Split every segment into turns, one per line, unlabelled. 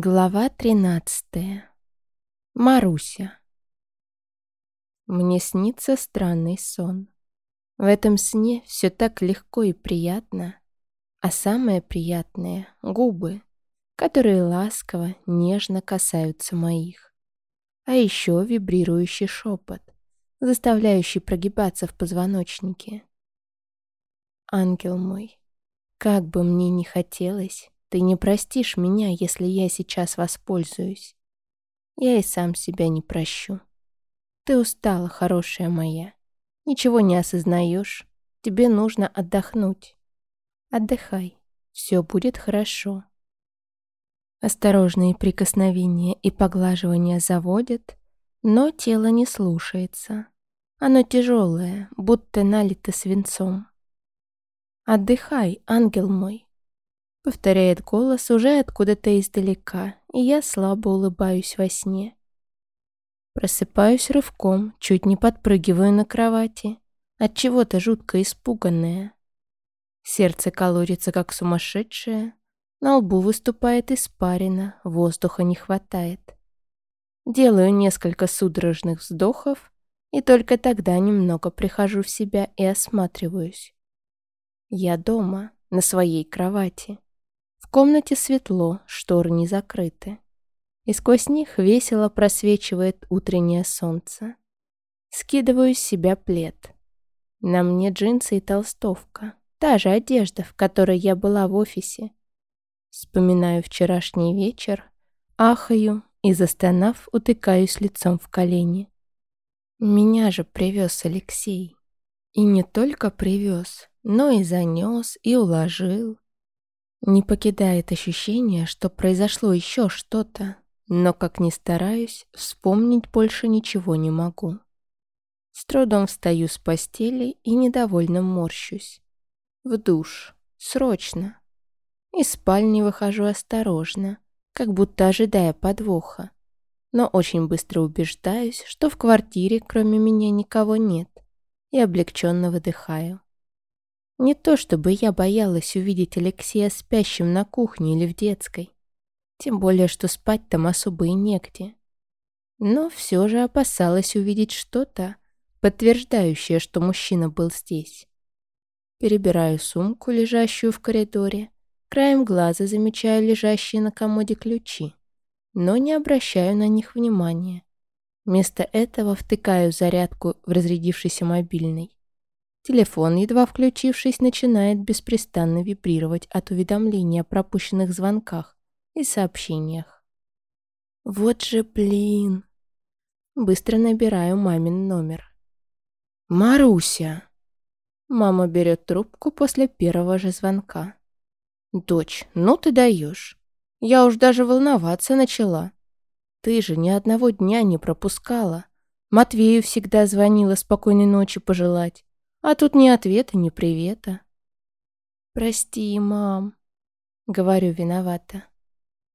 Глава 13. Маруся. Мне снится странный сон. В этом сне все так легко и приятно, а самое приятное — губы, которые ласково, нежно касаются моих. А еще вибрирующий шепот, заставляющий прогибаться в позвоночнике. Ангел мой, как бы мне ни хотелось, ты не простишь меня, если я сейчас воспользуюсь. Я и сам себя не прощу. Ты устала, хорошая моя. Ничего не осознаешь. Тебе нужно отдохнуть. Отдыхай. Все будет хорошо. Осторожные прикосновения и поглаживания заводят, но тело не слушается. Оно тяжелое, будто налито свинцом. Отдыхай, ангел мой. Повторяет голос уже откуда-то издалека, и я слабо улыбаюсь во сне. Просыпаюсь рывком, чуть не подпрыгиваю на кровати, от чего-то жутко испуганная. Сердце колорится как сумасшедшее, на лбу выступает испарина, воздуха не хватает. Делаю несколько судорожных вздохов, и только тогда немного прихожу в себя и осматриваюсь. Я дома, на своей кровати. В комнате светло, шторы не закрыты. И сквозь них весело просвечивает утреннее солнце. Скидываю с себя плед. На мне джинсы и толстовка. Та же одежда, в которой я была в офисе. Вспоминаю вчерашний вечер, ахаю и, застонав, утыкаюсь лицом в колени. Меня же привез Алексей. И не только привез, но и занес, и уложил, не покидает ощущение, что произошло еще что-то, но, как ни стараюсь, вспомнить больше ничего не могу. С трудом встаю с постели и недовольно морщусь. В душ. Срочно. Из спальни выхожу осторожно, как будто ожидая подвоха. Но очень быстро убеждаюсь, что в квартире кроме меня никого нет, и облегченно выдыхаю. Не то чтобы я боялась увидеть Алексея спящим на кухне или в детской. Тем более, что спать там особо и негде. Но все же опасалась увидеть что-то, подтверждающее, что мужчина был здесь. Перебираю сумку, лежащую в коридоре, краем глаза замечаю лежащие на комоде ключи, но не обращаю на них внимания. Вместо этого втыкаю зарядку в разрядившийся мобильный. Телефон, едва включившись, начинает беспрестанно вибрировать от уведомления о пропущенных звонках и сообщениях. Вот же блин. Быстро набираю мамин номер. «Маруся!» Мама берет трубку после первого же звонка. «Дочь, ну ты даешь. Я уж даже волноваться начала. Ты же ни одного дня не пропускала. Матвею всегда звонила спокойной ночи пожелать. А тут ни ответа, ни привета. «Прости, мам», — говорю виновата.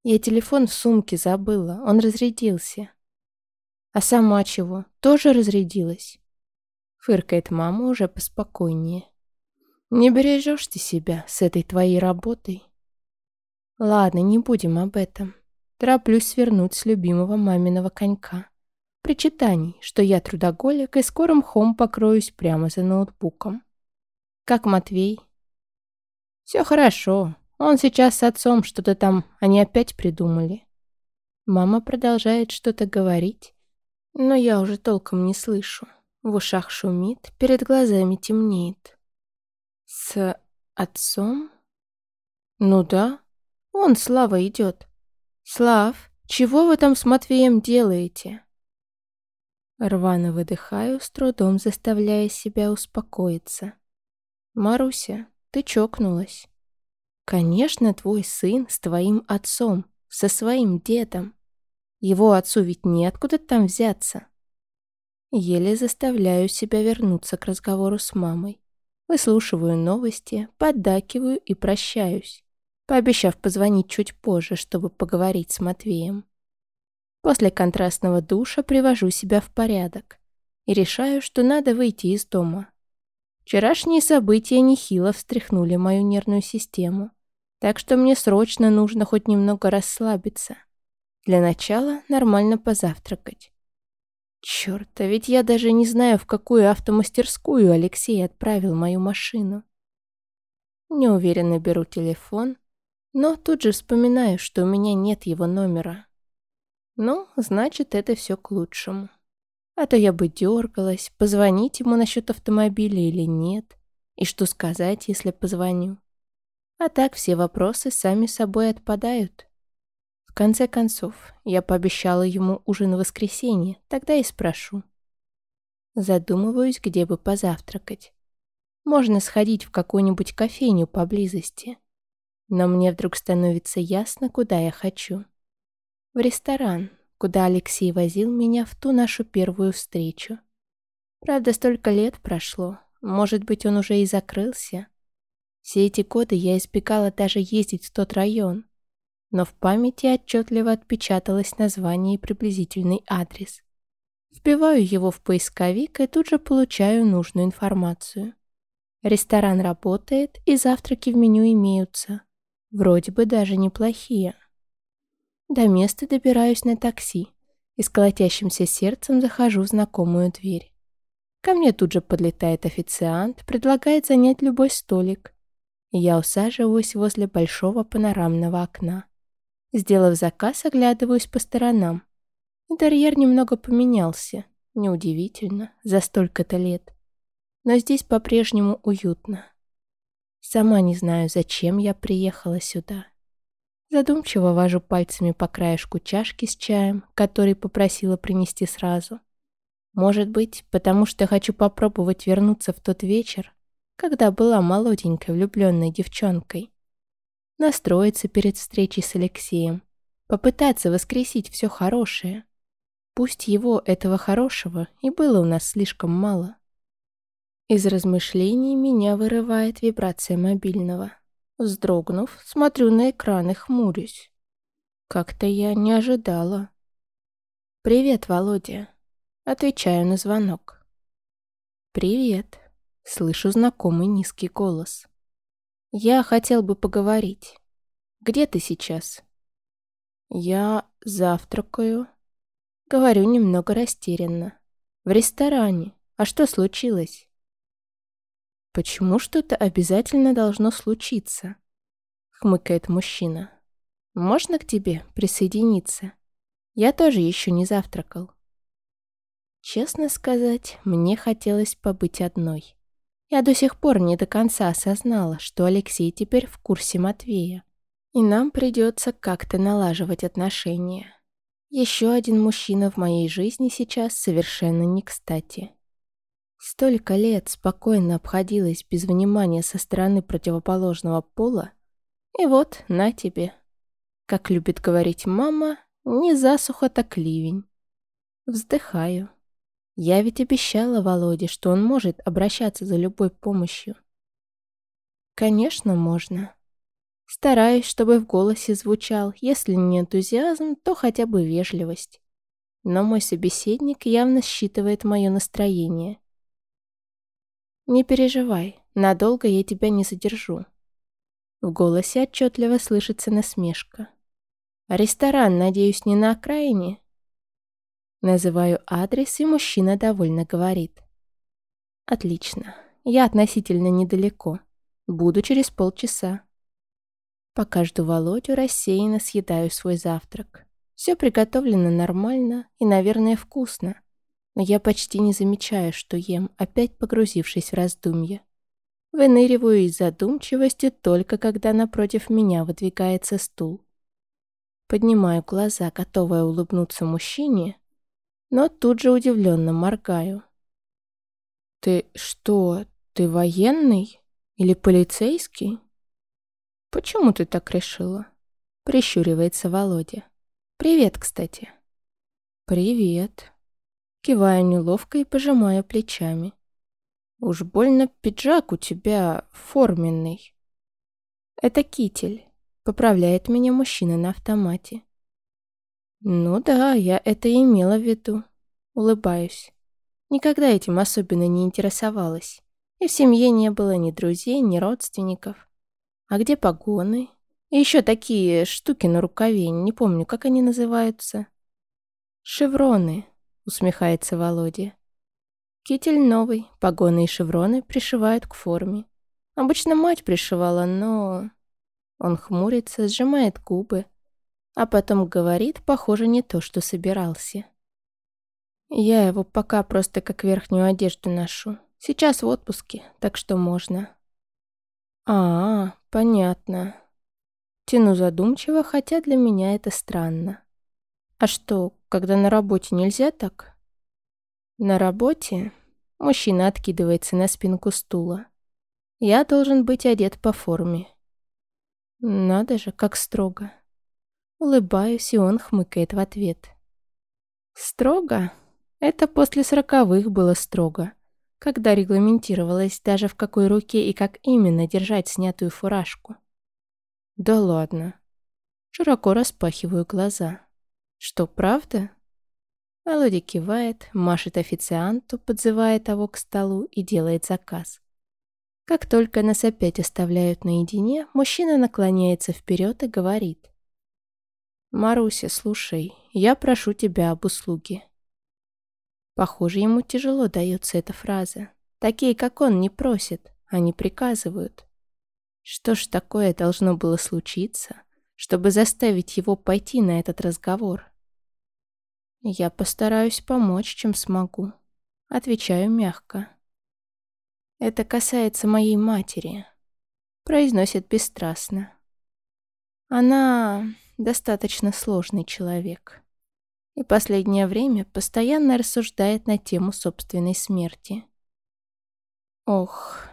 Я телефон в сумке забыла, он разрядился. А сама чего, тоже разрядилась? Фыркает мама уже поспокойнее. Не бережешь ты себя с этой твоей работой. Ладно, не будем об этом. Тороплюсь свернуть с любимого маминого конька причитаний, что я трудоголик и скорым хом покроюсь прямо за ноутбуком. Как Матвей? Все хорошо. Он сейчас с отцом что-то там, они опять придумали. Мама продолжает что-то говорить, но я уже толком не слышу. В ушах шумит, перед глазами темнеет. С отцом? Ну да, он, Слава, идет. Слав, чего вы там с Матвеем делаете? Рвано выдыхаю, с трудом заставляя себя успокоиться. «Маруся, ты чокнулась. Конечно, твой сын с твоим отцом, со своим дедом. Его отцу ведь неоткуда там взяться». Еле заставляю себя вернуться к разговору с мамой. Выслушиваю новости, поддакиваю и прощаюсь, пообещав позвонить чуть позже, чтобы поговорить с Матвеем. После контрастного душа привожу себя в порядок и решаю, что надо выйти из дома. Вчерашние события нехило встряхнули мою нервную систему, так что мне срочно нужно хоть немного расслабиться. Для начала нормально позавтракать. Черт, а ведь я даже не знаю, в какую автомастерскую Алексей отправил мою машину. Неуверенно беру телефон, но тут же вспоминаю, что у меня нет его номера. Ну, значит, это все к лучшему. А то я бы дергалась, позвонить ему насчет автомобиля или нет, и что сказать, если позвоню. А так все вопросы сами собой отпадают. В конце концов, я пообещала ему ужин в воскресенье, тогда и спрошу. Задумываюсь, где бы позавтракать. Можно сходить в какую-нибудь кофейню поблизости. Но мне вдруг становится ясно, куда я хочу. В ресторан, куда Алексей возил меня в ту нашу первую встречу. Правда, столько лет прошло, может быть, он уже и закрылся. Все эти годы я избегала даже ездить в тот район, но в памяти отчетливо отпечаталось название и приблизительный адрес. Вбиваю его в поисковик и тут же получаю нужную информацию. Ресторан работает, и завтраки в меню имеются. Вроде бы даже неплохие. До места добираюсь на такси и с колотящимся сердцем захожу в знакомую дверь. Ко мне тут же подлетает официант, предлагает занять любой столик. Я усаживаюсь возле большого панорамного окна. Сделав заказ, оглядываюсь по сторонам. Интерьер немного поменялся. Неудивительно, за столько-то лет но здесь по-прежнему уютно. Сама не знаю, зачем я приехала сюда. Задумчиво вожу пальцами по краешку чашки с чаем, который попросила принести сразу. Может быть, потому что хочу попробовать вернуться в тот вечер, когда была молоденькой влюбленной девчонкой. Настроиться перед встречей с Алексеем, попытаться воскресить все хорошее. Пусть его, этого хорошего, и было у нас слишком мало. Из размышлений меня вырывает вибрация мобильного. Вздрогнув, смотрю на экран и хмурюсь. Как-то я не ожидала. «Привет, Володя». Отвечаю на звонок. «Привет». Слышу знакомый низкий голос. «Я хотел бы поговорить. Где ты сейчас?» «Я завтракаю». Говорю немного растерянно. «В ресторане. А что случилось?» «Почему что-то обязательно должно случиться?» — хмыкает мужчина. «Можно к тебе присоединиться? Я тоже еще не завтракал». Честно сказать, мне хотелось побыть одной. Я до сих пор не до конца осознала, что Алексей теперь в курсе Матвея, и нам придется как-то налаживать отношения. Еще один мужчина в моей жизни сейчас совершенно не кстати. Столько лет спокойно обходилась без внимания со стороны противоположного пола, и вот, на тебе. Как любит говорить мама, не засуха, так ливень. Вздыхаю. Я ведь обещала Володе, что он может обращаться за любой помощью. Конечно, можно. Стараюсь, чтобы в голосе звучал, если не энтузиазм, то хотя бы вежливость. Но мой собеседник явно считывает мое настроение «Не переживай, надолго я тебя не задержу». В голосе отчетливо слышится насмешка. «Ресторан, надеюсь, не на окраине?» Называю адрес, и мужчина довольно говорит. «Отлично. Я относительно недалеко. Буду через полчаса». Пока жду Володю, рассеянно съедаю свой завтрак. Все приготовлено нормально и, наверное, вкусно но я почти не замечаю, что ем, опять погрузившись в раздумья. Выныриваю из задумчивости только когда напротив меня выдвигается стул. Поднимаю глаза, готовая улыбнуться мужчине, но тут же удивленно моргаю. «Ты что, ты военный? Или полицейский?» «Почему ты так решила?» — прищуривается Володя. «Привет, кстати». «Привет», Киваю неловко и пожимаю плечами. Уж больно пиджак у тебя форменный. Это китель. Поправляет меня мужчина на автомате. Ну да, я это имела в виду. Улыбаюсь. Никогда этим особенно не интересовалась. И в семье не было ни друзей, ни родственников. А где погоны? И еще такие штуки на рукаве, не помню, как они называются. «Шевроны», — усмехается Володя. Китель новый, погоны и шевроны пришивают к форме. Обычно мать пришивала, но... Он хмурится, сжимает губы, а потом говорит, похоже, не то, что собирался. Я его пока просто как верхнюю одежду ношу. Сейчас в отпуске, так что можно. А, -а понятно. Тяну задумчиво, хотя для меня это странно. А что, когда на работе нельзя так? На работе мужчина откидывается на спинку стула. Я должен быть одет по форме. Надо же, как строго. Улыбаюсь, и он хмыкает в ответ. Строго? Это после сороковых было строго, когда регламентировалось даже в какой руке и как именно держать снятую фуражку. Да ладно. Широко распахиваю глаза. Что, правда? Володя кивает, машет официанту, подзывая того к столу и делает заказ. Как только нас опять оставляют наедине, мужчина наклоняется вперед и говорит. «Маруся, слушай, я прошу тебя об услуге». Похоже, ему тяжело дается эта фраза. Такие, как он, не просят, они приказывают. Что ж такое должно было случиться, чтобы заставить его пойти на этот разговор? «Я постараюсь помочь, чем смогу», — отвечаю мягко. «Это касается моей матери», — произносит бесстрастно. «Она достаточно сложный человек» и последнее время постоянно рассуждает на тему собственной смерти. Ох,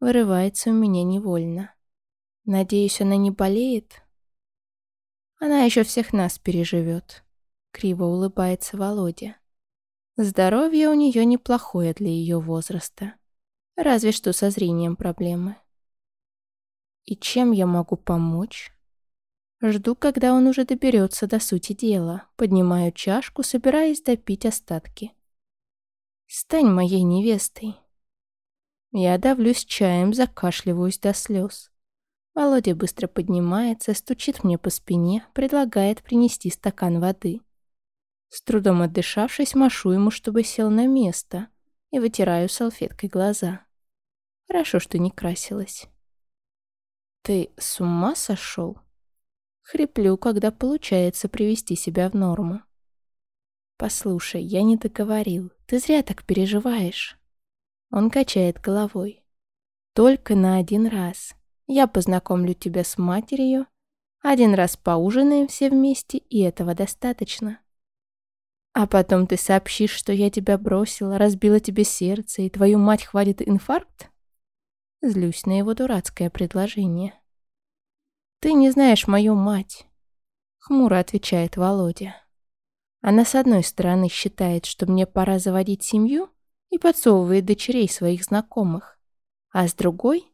вырывается у меня невольно. Надеюсь, она не болеет? Она еще всех нас переживет. Криво улыбается Володя. Здоровье у нее неплохое для ее возраста. Разве что со зрением проблемы. И чем я могу помочь? Жду, когда он уже доберется до сути дела. Поднимаю чашку, собираясь допить остатки. Стань моей невестой. Я давлюсь чаем, закашливаюсь до слез. Володя быстро поднимается, стучит мне по спине, предлагает принести стакан воды. С трудом отдышавшись, машу ему, чтобы сел на место, и вытираю салфеткой глаза. Хорошо, что не красилась. «Ты с ума сошел?» Хриплю, когда получается привести себя в норму. «Послушай, я не договорил. Ты зря так переживаешь». Он качает головой. «Только на один раз. Я познакомлю тебя с матерью. Один раз поужинаем все вместе, и этого достаточно. А потом ты сообщишь, что я тебя бросила, разбила тебе сердце, и твою мать хватит инфаркт? Злюсь на его дурацкое предложение. Ты не знаешь мою мать. Хмуро отвечает Володя. Она с одной стороны считает, что мне пора заводить семью и подсовывает дочерей своих знакомых. А с другой,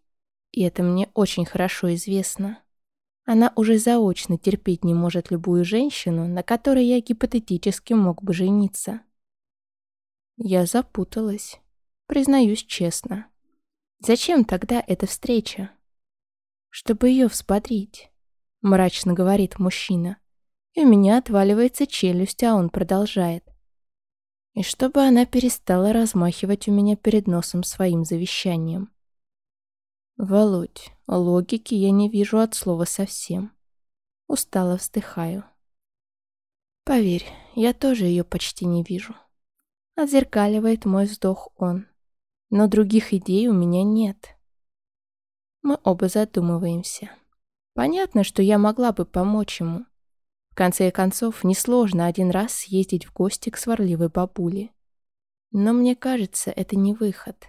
и это мне очень хорошо известно, она уже заочно терпеть не может любую женщину, на которой я гипотетически мог бы жениться. Я запуталась, признаюсь честно. Зачем тогда эта встреча? Чтобы ее взбодрить, мрачно говорит мужчина. И у меня отваливается челюсть, а он продолжает. И чтобы она перестала размахивать у меня перед носом своим завещанием. «Володь, логики я не вижу от слова совсем». Устало вздыхаю. «Поверь, я тоже ее почти не вижу». Отзеркаливает мой вздох он. Но других идей у меня нет. Мы оба задумываемся. Понятно, что я могла бы помочь ему. В конце концов, несложно один раз съездить в гости к сварливой бабуле. Но мне кажется, это не выход.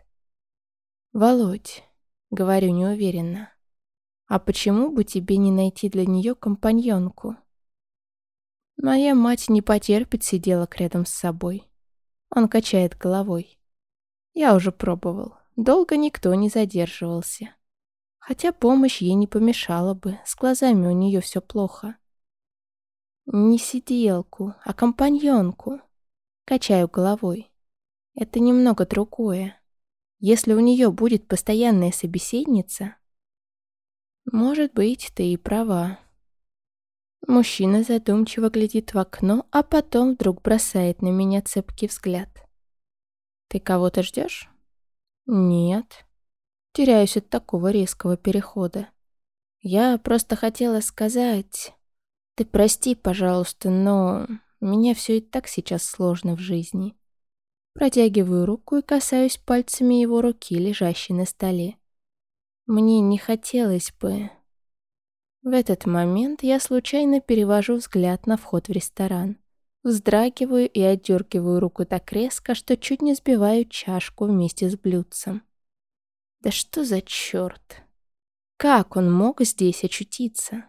«Володь, Говорю неуверенно. А почему бы тебе не найти для нее компаньонку? Моя мать не потерпит сиделок рядом с собой. Он качает головой. Я уже пробовал. Долго никто не задерживался. Хотя помощь ей не помешала бы. С глазами у нее все плохо. Не сиделку, а компаньонку. Качаю головой. Это немного другое. Если у нее будет постоянная собеседница... Может быть, ты и права. Мужчина задумчиво глядит в окно, а потом вдруг бросает на меня цепкий взгляд. Ты кого-то ждешь? Нет. Теряюсь от такого резкого перехода. Я просто хотела сказать... Ты прости, пожалуйста, но меня все и так сейчас сложно в жизни. Протягиваю руку и касаюсь пальцами его руки, лежащей на столе. Мне не хотелось бы... В этот момент я случайно перевожу взгляд на вход в ресторан. Вздрагиваю и отдергиваю руку так резко, что чуть не сбиваю чашку вместе с блюдцем. Да что за черт? Как он мог здесь очутиться?